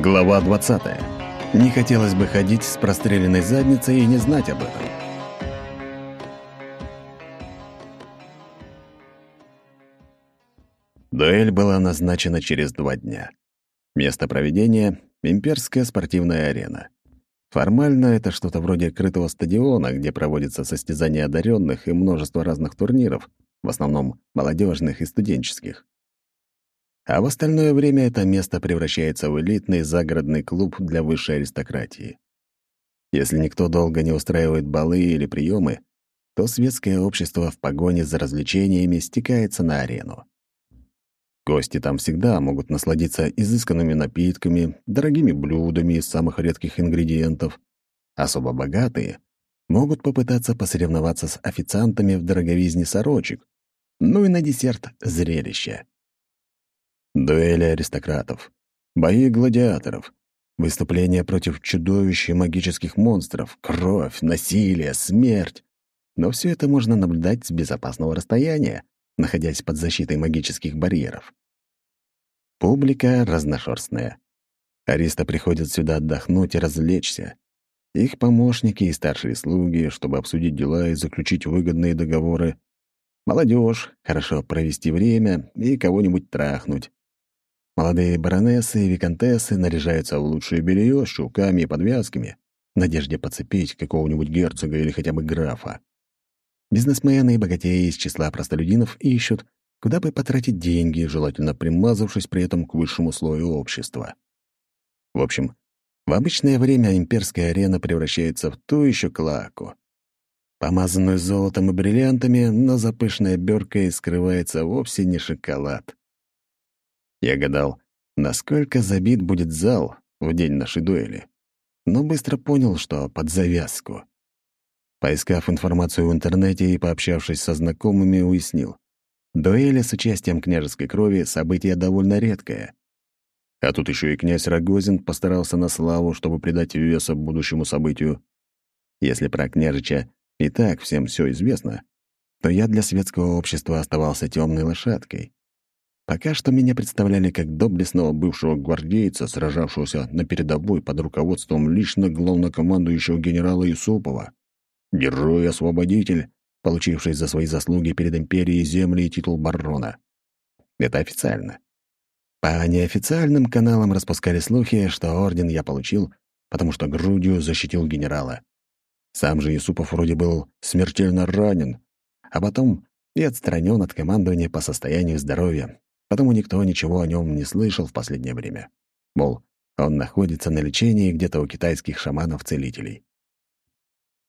Глава 20. Не хотелось бы ходить с простреленной задницей и не знать об этом. Дуэль была назначена через два дня. Место проведения — имперская спортивная арена. Формально это что-то вроде крытого стадиона, где проводятся состязания одаренных и множество разных турниров, в основном молодежных и студенческих а в остальное время это место превращается в элитный загородный клуб для высшей аристократии. Если никто долго не устраивает балы или приемы, то светское общество в погоне за развлечениями стекается на арену. Гости там всегда могут насладиться изысканными напитками, дорогими блюдами из самых редких ингредиентов. Особо богатые могут попытаться посоревноваться с официантами в дороговизне сорочек. Ну и на десерт — зрелище. Дуэли аристократов, бои гладиаторов, выступления против чудовищ и магических монстров, кровь, насилие, смерть. Но все это можно наблюдать с безопасного расстояния, находясь под защитой магических барьеров. Публика разношерстная. Ариста приходят сюда отдохнуть и развлечься. Их помощники и старшие слуги, чтобы обсудить дела и заключить выгодные договоры. Молодежь, хорошо провести время и кого-нибудь трахнуть. Молодые баронессы и виконтессы наряжаются в лучшее белье с чулками и подвязками, в надежде подцепить какого-нибудь герцога или хотя бы графа. Бизнесмены и богатеи из числа простолюдинов ищут, куда бы потратить деньги, желательно примазавшись при этом к высшему слою общества. В общем, в обычное время имперская арена превращается в ту еще клаку. Помазанную золотом и бриллиантами, но за пышной оберкой скрывается вовсе не шоколад. Я гадал, насколько забит будет зал в день нашей дуэли, но быстро понял, что под завязку. Поискав информацию в интернете и пообщавшись со знакомыми, уяснил. Дуэли с участием княжеской крови — событие довольно редкое. А тут еще и князь Рогозин постарался на славу, чтобы придать веса будущему событию. Если про княжича и так всем все известно, то я для светского общества оставался темной лошадкой. Пока что меня представляли как доблестного бывшего гвардейца, сражавшегося на передовой под руководством лично главнокомандующего генерала Исупова. Герой-освободитель, получивший за свои заслуги перед империей земли и титул барона. Это официально. По неофициальным каналам распускали слухи, что орден я получил, потому что грудью защитил генерала. Сам же Юсупов вроде был смертельно ранен, а потом и отстранен от командования по состоянию здоровья, потому никто ничего о нем не слышал в последнее время. Мол, он находится на лечении где-то у китайских шаманов-целителей.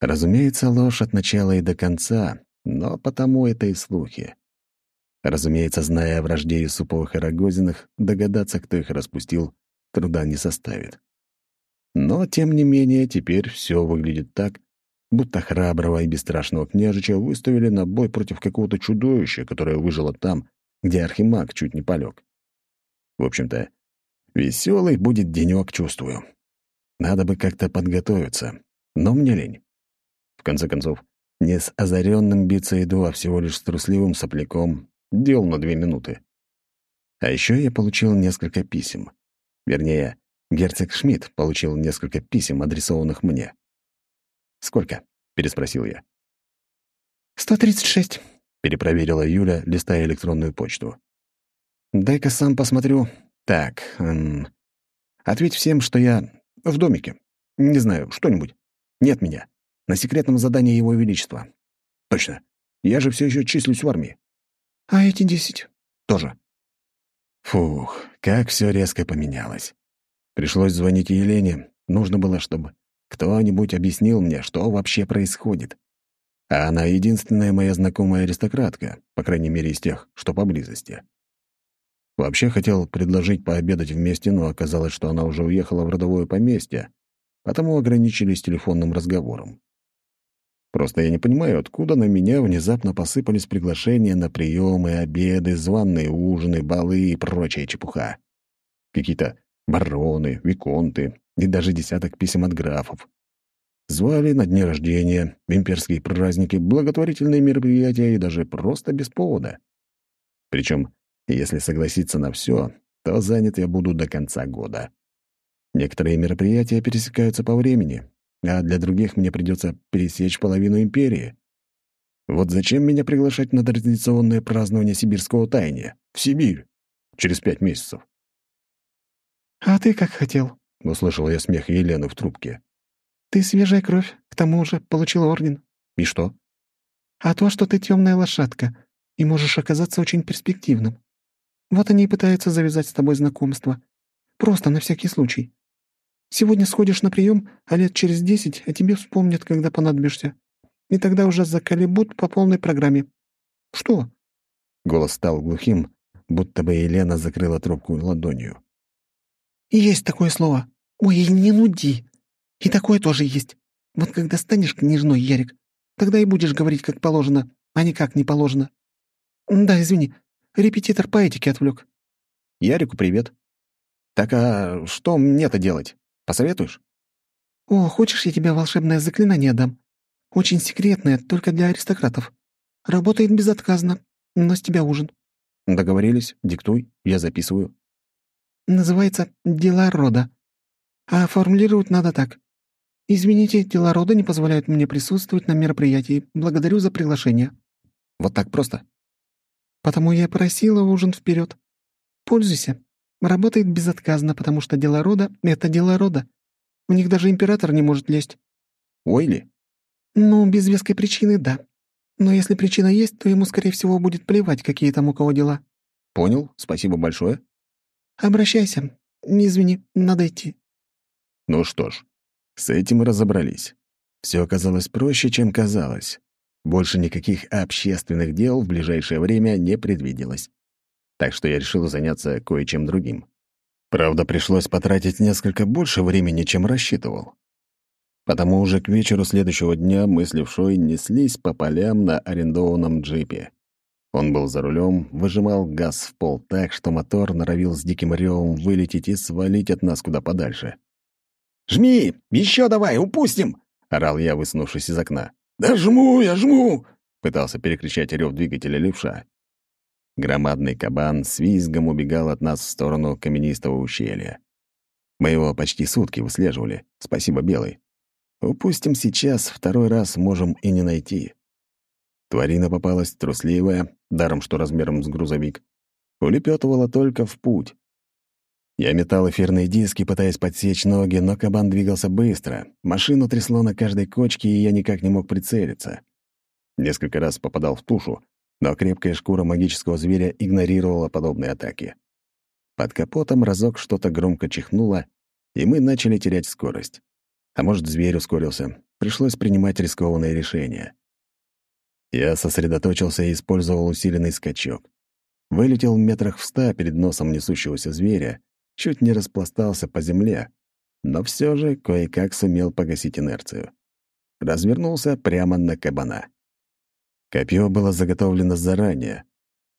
Разумеется, ложь от начала и до конца, но потому это и слухи. Разумеется, зная о вражде Юсуповых и Рогозиных, догадаться, кто их распустил, труда не составит. Но, тем не менее, теперь все выглядит так, будто храброго и бесстрашного княжича выставили на бой против какого-то чудовища, которое выжило там, где архимаг чуть не полег. В общем-то, веселый будет денек, чувствую. Надо бы как-то подготовиться, но мне лень. В конце концов, не с озаренным биться иду, а всего лишь с трусливым сопляком. Дел на две минуты. А еще я получил несколько писем. Вернее, герцог Шмидт получил несколько писем, адресованных мне. «Сколько?» — переспросил я. «Сто тридцать шесть», перепроверила Юля, листая электронную почту. «Дай-ка сам посмотрю. Так, эм, ответь всем, что я в домике. Не знаю, что-нибудь. Нет меня. На секретном задании Его Величества. Точно. Я же все еще числюсь в армии. А эти десять? Тоже. Фух, как все резко поменялось. Пришлось звонить Елене. Нужно было, чтобы кто-нибудь объяснил мне, что вообще происходит. А она единственная моя знакомая аристократка, по крайней мере, из тех, что поблизости. Вообще хотел предложить пообедать вместе, но оказалось, что она уже уехала в родовое поместье, потому ограничились телефонным разговором. Просто я не понимаю, откуда на меня внезапно посыпались приглашения на приемы, обеды, званные ужины, балы и прочая чепуха. Какие-то бароны, виконты и даже десяток писем от графов. Звали на дни рождения, имперские праздники, благотворительные мероприятия и даже просто без повода. Причем, если согласиться на все, то занят я буду до конца года. Некоторые мероприятия пересекаются по времени, а для других мне придется пересечь половину империи. Вот зачем меня приглашать на традиционное празднование сибирского таяния? В Сибирь. Через пять месяцев. «А ты как хотел?» — услышал я смех Елены в трубке. «Ты свежая кровь, к тому же получил орден». «И что?» «А то, что ты темная лошадка, и можешь оказаться очень перспективным. Вот они и пытаются завязать с тобой знакомство. Просто на всякий случай. Сегодня сходишь на прием, а лет через десять о тебе вспомнят, когда понадобишься. И тогда уже заколебут по полной программе. Что?» Голос стал глухим, будто бы Елена закрыла трубку ладонью. «Есть такое слово. Ой, не нуди. И такое тоже есть. Вот когда станешь княжной, Ярик, тогда и будешь говорить как положено, а не как не положено. Да, извини, репетитор по этике отвлек. Ярику привет. Так а что мне-то делать? Посоветуешь? О, хочешь, я тебе волшебное заклинание дам? Очень секретное, только для аристократов. Работает безотказно, но с тебя ужин. Договорились, диктуй, я записываю. Называется «Дела рода». А формулировать надо так. «Извините, дела рода не позволяют мне присутствовать на мероприятии. Благодарю за приглашение». Вот так просто? Потому я просила ужин вперед. Пользуйся. Работает безотказно, потому что дела рода — это дела рода. У них даже император не может лезть. Ой ли? Ну, без веской причины — да. Но если причина есть, то ему, скорее всего, будет плевать, какие там у кого дела. Понял, спасибо большое. Обращайся. Не извини, надо идти. Ну что ж, с этим разобрались. Все оказалось проще, чем казалось. Больше никаких общественных дел в ближайшее время не предвиделось. Так что я решил заняться кое-чем другим. Правда, пришлось потратить несколько больше времени, чем рассчитывал. Потому уже к вечеру следующего дня мы с Левшой неслись по полям на арендованном джипе. Он был за рулем, выжимал газ в пол так, что мотор норовил с диким ревом вылететь и свалить от нас куда подальше. «Жми! Еще давай, упустим!» — орал я, высунувшись из окна. «Да жму я, жму!» — пытался перекричать рев двигателя левша. Громадный кабан с визгом убегал от нас в сторону каменистого ущелья. Мы его почти сутки выслеживали, спасибо Белый. Упустим сейчас, второй раз можем и не найти. Тварина попалась трусливая, даром что размером с грузовик. Улепетывала только в путь. Я метал эфирные диски, пытаясь подсечь ноги, но кабан двигался быстро. Машину трясло на каждой кочке, и я никак не мог прицелиться. Несколько раз попадал в тушу, но крепкая шкура магического зверя игнорировала подобные атаки. Под капотом разок что-то громко чихнуло, и мы начали терять скорость. А может, зверь ускорился. Пришлось принимать рискованные решения. Я сосредоточился и использовал усиленный скачок. Вылетел в метрах в ста перед носом несущегося зверя, чуть не распластался по земле, но все же кое-как сумел погасить инерцию. Развернулся прямо на кабана. Копье было заготовлено заранее.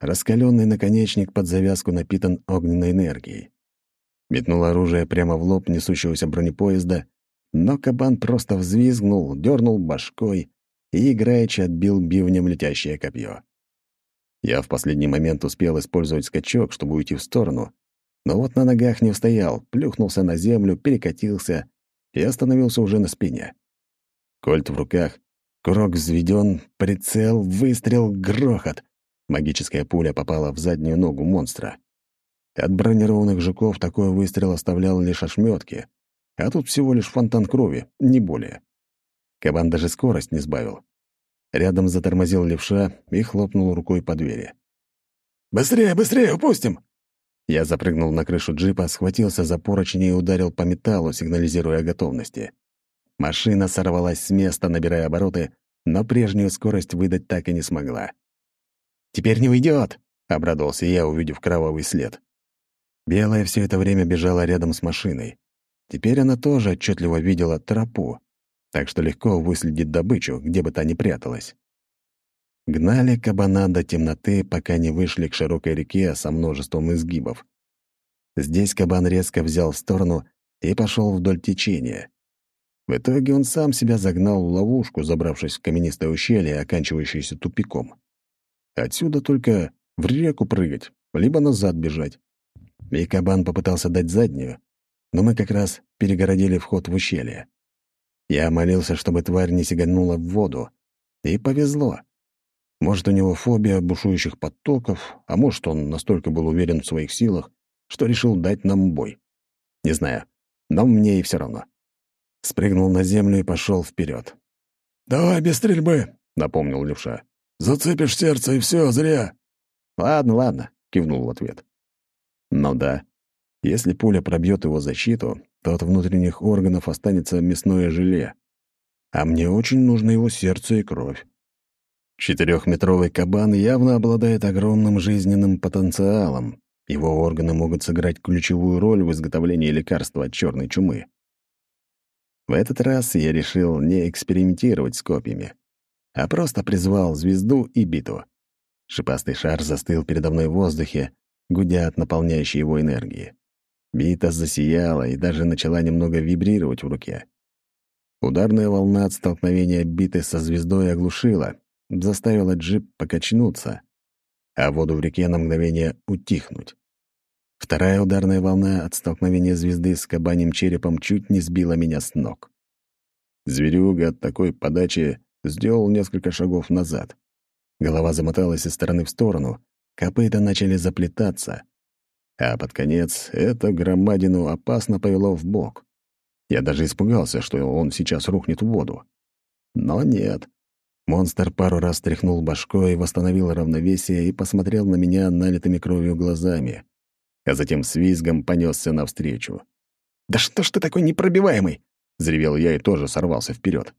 Раскаленный наконечник под завязку напитан огненной энергией. Метнул оружие прямо в лоб несущегося бронепоезда, но кабан просто взвизгнул, дернул башкой и играючи отбил бивнем летящее копье. Я в последний момент успел использовать скачок, чтобы уйти в сторону, но вот на ногах не устоял, плюхнулся на землю, перекатился и остановился уже на спине. Кольт в руках, курок взведен, прицел, выстрел, грохот. Магическая пуля попала в заднюю ногу монстра. От бронированных жуков такой выстрел оставлял лишь ошметки, а тут всего лишь фонтан крови, не более. Кабан даже скорость не сбавил. Рядом затормозил левша и хлопнул рукой по двери. «Быстрее, быстрее, упустим!» Я запрыгнул на крышу джипа, схватился за поручни и ударил по металлу, сигнализируя о готовности. Машина сорвалась с места, набирая обороты, но прежнюю скорость выдать так и не смогла. «Теперь не уйдет!» — обрадовался я, увидев кровавый след. Белая все это время бежала рядом с машиной. Теперь она тоже отчетливо видела тропу, так что легко выследит добычу, где бы та ни пряталась. Гнали кабана до темноты, пока не вышли к широкой реке со множеством изгибов. Здесь кабан резко взял в сторону и пошел вдоль течения. В итоге он сам себя загнал в ловушку, забравшись в каменистое ущелье, оканчивающееся тупиком. Отсюда только в реку прыгать, либо назад бежать. И кабан попытался дать заднюю, но мы как раз перегородили вход в ущелье. Я молился, чтобы тварь не сиганула в воду. И повезло. Может, у него фобия бушующих потоков, а может, он настолько был уверен в своих силах, что решил дать нам бой. Не знаю, но мне и все равно. Спрыгнул на землю и пошел вперед. «Давай без стрельбы», — напомнил Левша. «Зацепишь сердце, и все, зря». «Ладно, ладно», — кивнул в ответ. «Ну да, если пуля пробьет его защиту, то от внутренних органов останется мясное желе. А мне очень нужно его сердце и кровь. Четырехметровый кабан явно обладает огромным жизненным потенциалом. Его органы могут сыграть ключевую роль в изготовлении лекарства от черной чумы. В этот раз я решил не экспериментировать с копьями, а просто призвал звезду и биту. Шипастый шар застыл передо мной в воздухе, гудя от наполняющей его энергии. Бита засияла и даже начала немного вибрировать в руке. Ударная волна от столкновения биты со звездой оглушила, заставила джип покачнуться, а воду в реке на мгновение утихнуть. Вторая ударная волна от столкновения звезды с кабанем черепом чуть не сбила меня с ног. Зверюга от такой подачи сделал несколько шагов назад. Голова замоталась из стороны в сторону, копыта начали заплетаться, а под конец эту громадину опасно повело в бок. Я даже испугался, что он сейчас рухнет в воду. Но нет. Монстр пару раз тряхнул башкой, восстановил равновесие и посмотрел на меня налитыми кровью глазами, а затем с визгом понесся навстречу. «Да что ж ты такой непробиваемый?» — взревел я и тоже сорвался вперед.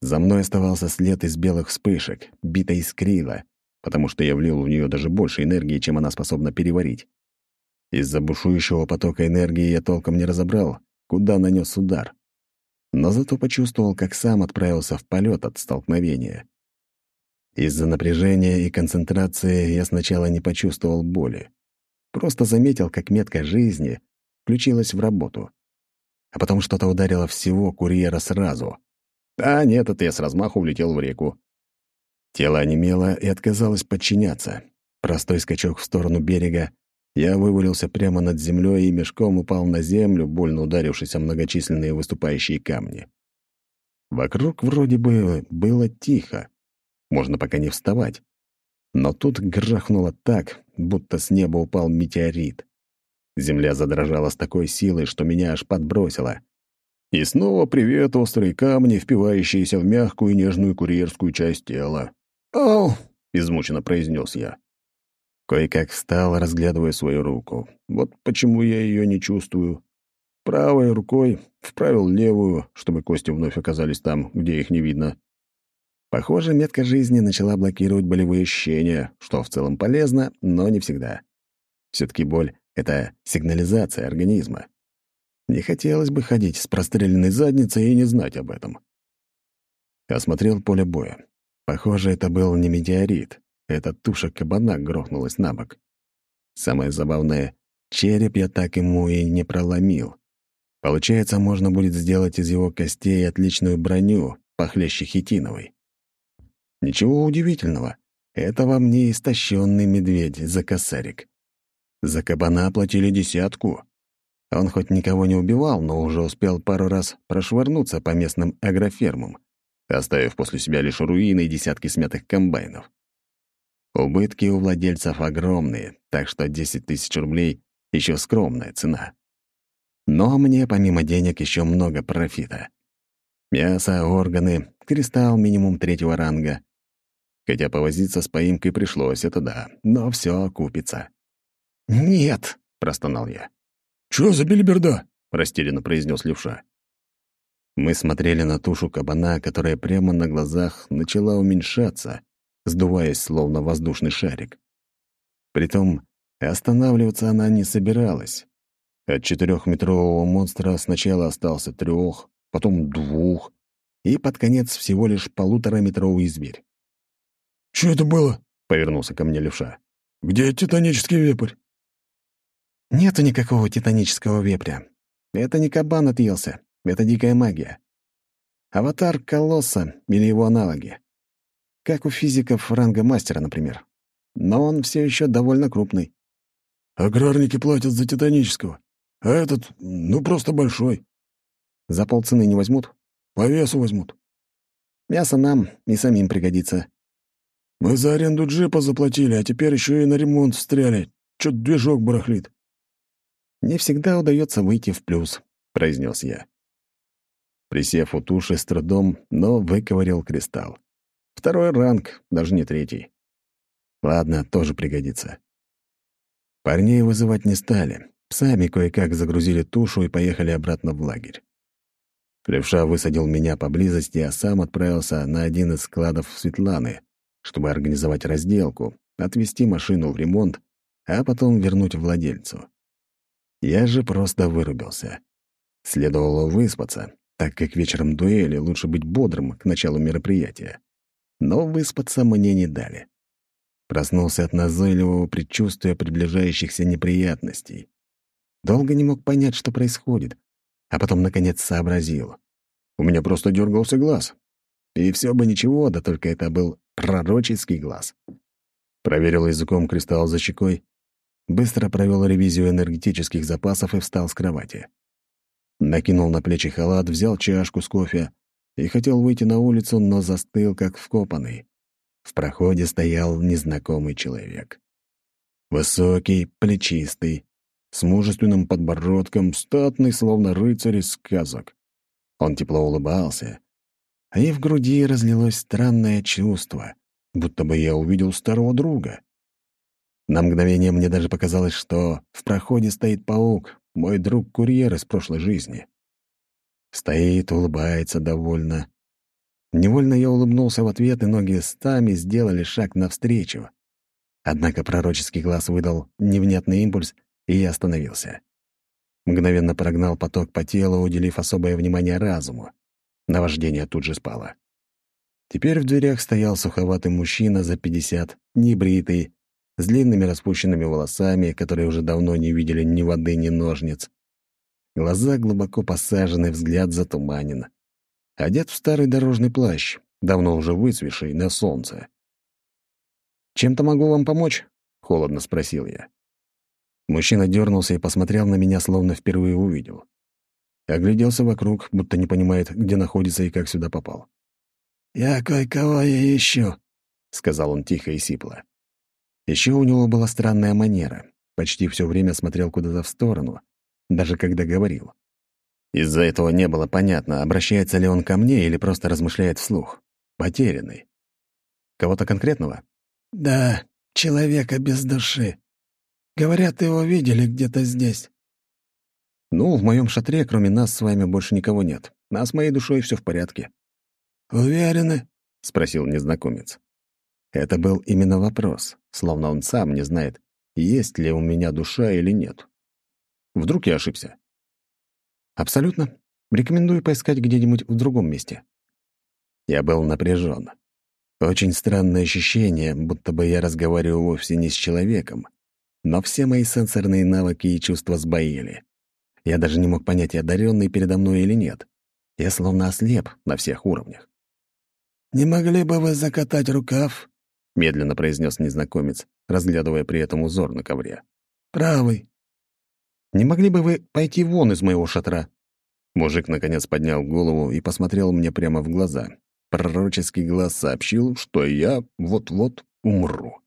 За мной оставался след из белых вспышек, бита искрила, потому что я влил в нее даже больше энергии, чем она способна переварить. Из-за бушующего потока энергии я толком не разобрал, куда нанес удар. Но зато почувствовал, как сам отправился в полет от столкновения. Из-за напряжения и концентрации я сначала не почувствовал боли. Просто заметил, как метка жизни включилась в работу. А потом что-то ударило всего курьера сразу. А нет, это я с размаху влетел в реку. Тело онемело и отказалось подчиняться. Простой скачок в сторону берега, я вывалился прямо над землей и мешком упал на землю, больно ударившись о многочисленные выступающие камни. Вокруг вроде бы было тихо. Можно пока не вставать. Но тут грохнуло так, будто с неба упал метеорит. Земля задрожала с такой силой, что меня аж подбросило. И снова привет, острые камни, впивающиеся в мягкую и нежную курьерскую часть тела. «Ау!» — измученно произнес я. Кое-как встал, разглядывая свою руку. Вот почему я ее не чувствую. Правой рукой вправил левую, чтобы кости вновь оказались там, где их не видно. Похоже, метка жизни начала блокировать болевые ощущения, что в целом полезно, но не всегда. все таки боль — это сигнализация организма. Не хотелось бы ходить с простреленной задницей и не знать об этом. Осмотрел поле боя. Похоже, это был не метеорит. Эта туша кабана грохнулась на бок. Самое забавное, череп я так ему и не проломил. Получается, можно будет сделать из его костей отличную броню, похлеще хитиновой. Ничего удивительного. Это вам не истощенный медведь за косарик. За кабана платили десятку. Он хоть никого не убивал, но уже успел пару раз прошвырнуться по местным агрофермам, оставив после себя лишь руины и десятки смятых комбайнов. Убытки у владельцев огромные, так что 10 тысяч рублей — еще скромная цена. Но мне помимо денег еще много профита. Мясо, органы, кристалл минимум третьего ранга. Хотя повозиться с поимкой пришлось, это да, но все окупится. «Нет!» — простонал я. «Чё за бельберда?» — растерянно произнес левша. Мы смотрели на тушу кабана, которая прямо на глазах начала уменьшаться, сдуваясь, словно воздушный шарик. Притом останавливаться она не собиралась. От четырехметрового монстра сначала остался трех, потом двух, и под конец всего лишь полутораметровый зверь. «Что это было?» — повернулся ко мне левша. «Где титанический вепрь?» «Нету никакого титанического вепря. Это не кабан отъелся, это дикая магия. Аватар колосса или его аналоги. Как у физиков ранга мастера, например. Но он все еще довольно крупный. «Аграрники платят за титанического. а этот, ну, просто большой. За полцены не возьмут? По весу возьмут. Мясо нам и самим пригодится. Мы за аренду джипа заплатили, а теперь еще и на ремонт встряли. Чё-то движок барахлит. Не всегда удается выйти в плюс, произнес я. Присев у туши с трудом, но выковырял кристалл. Второй ранг, даже не третий. Ладно, тоже пригодится. Парней вызывать не стали. Сами кое-как загрузили тушу и поехали обратно в лагерь. Левша высадил меня поблизости, а сам отправился на один из складов Светланы, чтобы организовать разделку, отвезти машину в ремонт, а потом вернуть владельцу. Я же просто вырубился. Следовало выспаться, так как вечером дуэли лучше быть бодрым к началу мероприятия. Но выспаться мне не дали. Проснулся от назойливого предчувствия приближающихся неприятностей. Долго не мог понять, что происходит, а потом, наконец, сообразил. У меня просто дергался глаз. И все бы ничего, да только это был пророческий глаз. Проверил языком кристалл за щекой, быстро провел ревизию энергетических запасов и встал с кровати. Накинул на плечи халат, взял чашку с кофе и хотел выйти на улицу, но застыл, как вкопанный. В проходе стоял незнакомый человек. Высокий, плечистый, с мужественным подбородком, статный, словно рыцарь из сказок. Он тепло улыбался, а и в груди разлилось странное чувство, будто бы я увидел старого друга. На мгновение мне даже показалось, что в проходе стоит паук, мой друг-курьер из прошлой жизни. Стоит, улыбается довольно, Невольно я улыбнулся в ответ, и ноги стами сделали шаг навстречу. Однако пророческий глаз выдал невнятный импульс, и я остановился. Мгновенно прогнал поток по телу, уделив особое внимание разуму. Наваждение тут же спало. Теперь в дверях стоял суховатый мужчина за пятьдесят, небритый, с длинными распущенными волосами, которые уже давно не видели ни воды, ни ножниц. Глаза глубоко посажены, взгляд затуманен одет в старый дорожный плащ, давно уже выцвевший на солнце. «Чем-то могу вам помочь?» — холодно спросил я. Мужчина дернулся и посмотрел на меня, словно впервые увидел. Огляделся вокруг, будто не понимает, где находится и как сюда попал. «Я кое-кого я ищу», — сказал он тихо и сипло. Еще у него была странная манера. Почти все время смотрел куда-то в сторону, даже когда говорил. Из-за этого не было понятно, обращается ли он ко мне или просто размышляет вслух. Потерянный. Кого-то конкретного? «Да, человека без души. Говорят, его видели где-то здесь». «Ну, в моем шатре, кроме нас, с вами больше никого нет. А с моей душой все в порядке». «Уверены?» — спросил незнакомец. Это был именно вопрос, словно он сам не знает, есть ли у меня душа или нет. Вдруг я ошибся? Абсолютно. Рекомендую поискать где-нибудь в другом месте. Я был напряжен. Очень странное ощущение, будто бы я разговаривал вовсе не с человеком. Но все мои сенсорные навыки и чувства сбоили. Я даже не мог понять, одаренный передо мной или нет. Я словно ослеп на всех уровнях. «Не могли бы вы закатать рукав?» — медленно произнес незнакомец, разглядывая при этом узор на ковре. «Правый. Не могли бы вы пойти вон из моего шатра?» Мужик наконец поднял голову и посмотрел мне прямо в глаза. Пророческий глаз сообщил, что я вот-вот умру.